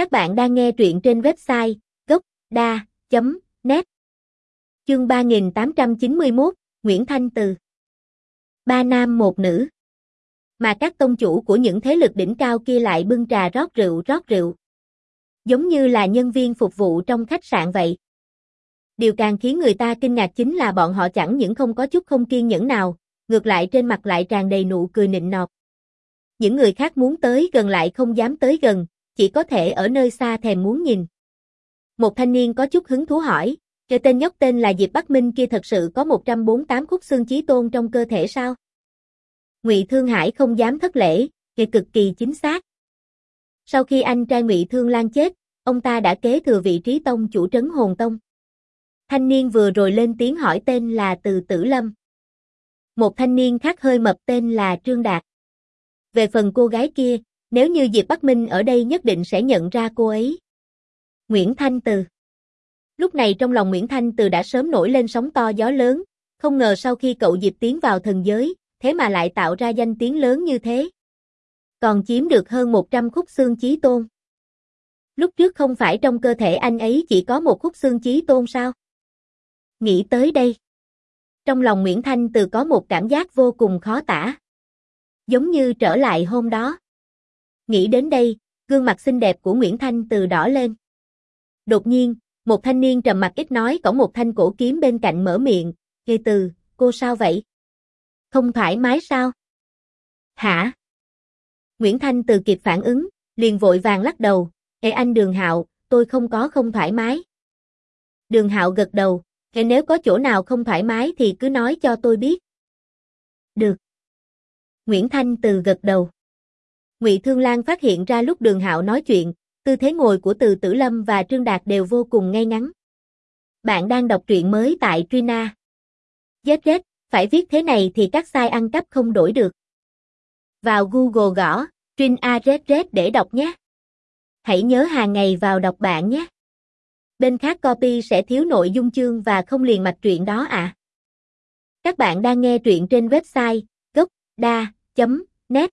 Các bạn đang nghe truyện trên website gocda.net Chương 3891, Nguyễn Thanh Từ Ba nam một nữ Mà các tông chủ của những thế lực đỉnh cao kia lại bưng trà rót rượu rót rượu. Giống như là nhân viên phục vụ trong khách sạn vậy. Điều càng khiến người ta kinh ngạc chính là bọn họ chẳng những không có chút không kiên nhẫn nào, ngược lại trên mặt lại tràn đầy nụ cười nịnh nọt. Những người khác muốn tới gần lại không dám tới gần, chỉ có thể ở nơi xa thèm muốn nhìn. Một thanh niên có chút hứng thú hỏi, cho tên nhóc tên là Diệp Bắc Minh kia thật sự có 148 khúc xương chí tôn trong cơ thể sao? Ngụy Thương Hải không dám thất lễ, kỳ cực kỳ chính xác. Sau khi anh trai Ngụy Thương Lan chết, ông ta đã kế thừa vị trí tông chủ trấn hồn tông. Thanh niên vừa rồi lên tiếng hỏi tên là Từ Tử Lâm. Một thanh niên khác hơi mập tên là Trương Đạt. Về phần cô gái kia, nếu như Diệp Bắc Minh ở đây nhất định sẽ nhận ra cô ấy. Nguyễn Thanh Từ Lúc này trong lòng Nguyễn Thanh Từ đã sớm nổi lên sóng to gió lớn, không ngờ sau khi cậu Diệp tiến vào thần giới, thế mà lại tạo ra danh tiếng lớn như thế. Còn chiếm được hơn 100 khúc xương chí tôn. Lúc trước không phải trong cơ thể anh ấy chỉ có một khúc xương chí tôn sao? Nghĩ tới đây. Trong lòng Nguyễn Thanh Từ có một cảm giác vô cùng khó tả. Giống như trở lại hôm đó. Nghĩ đến đây, gương mặt xinh đẹp của Nguyễn Thanh Từ đỏ lên. Đột nhiên, một thanh niên trầm mặt ít nói cổng một thanh cổ kiếm bên cạnh mở miệng, Hề từ, cô sao vậy? Không thoải mái sao? Hả? Nguyễn Thanh từ kịp phản ứng, liền vội vàng lắc đầu, Ê anh Đường Hạo, tôi không có không thoải mái. Đường Hạo gật đầu, Ê nếu có chỗ nào không thoải mái thì cứ nói cho tôi biết. Được. Nguyễn Thanh từ gật đầu. Ngụy Thương Lan phát hiện ra lúc Đường Hạo nói chuyện, tư thế ngồi của Từ Tử Lâm và Trương Đạt đều vô cùng ngay ngắn. Bạn đang đọc truyện mới tại Trina. ZZ, phải viết thế này thì các sai ăn cắp không đổi được. Vào Google gõ Trina ZZ để đọc nhé. Hãy nhớ hàng ngày vào đọc bạn nhé. Bên khác copy sẽ thiếu nội dung chương và không liền mạch truyện đó à. Các bạn đang nghe truyện trên website gocda.net